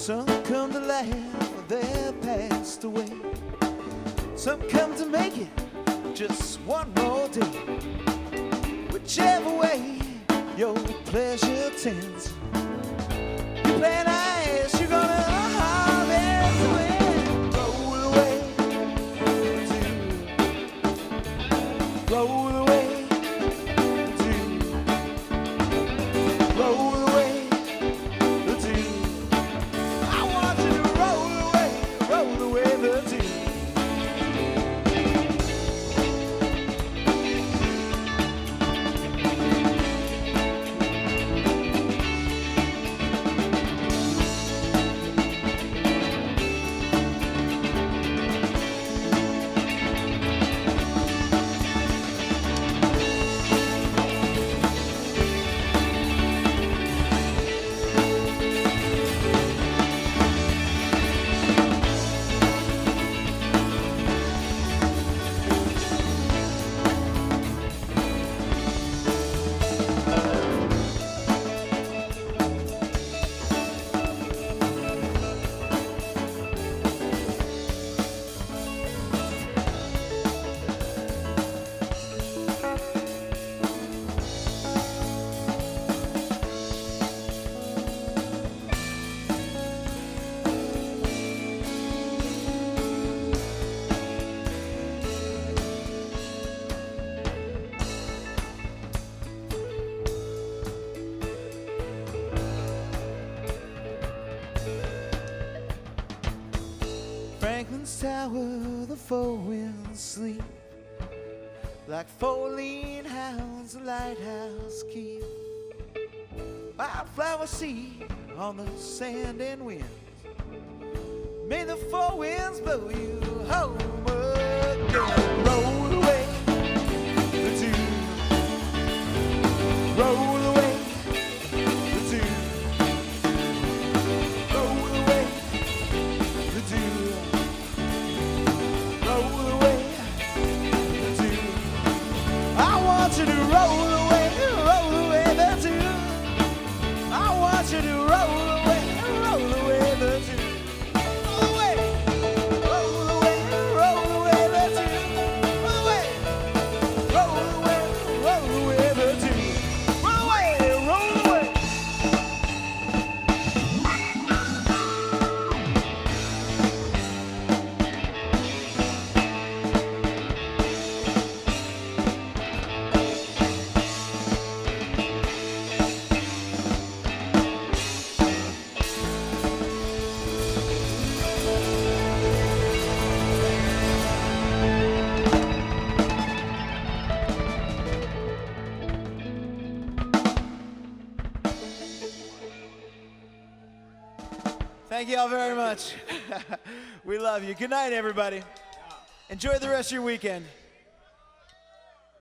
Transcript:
Some come to they're passed away. Some come to make it just one more day. Whichever way your pleasure tends, you plan out. This tower the four winds sleep. Like four lean hounds the lighthouse keep. Wildflower seed on the sand and wind. May the four winds blow you home again. Roll away the tune roll To roll Thank you all very much. we love you. Good night, everybody. Enjoy the rest of your weekend.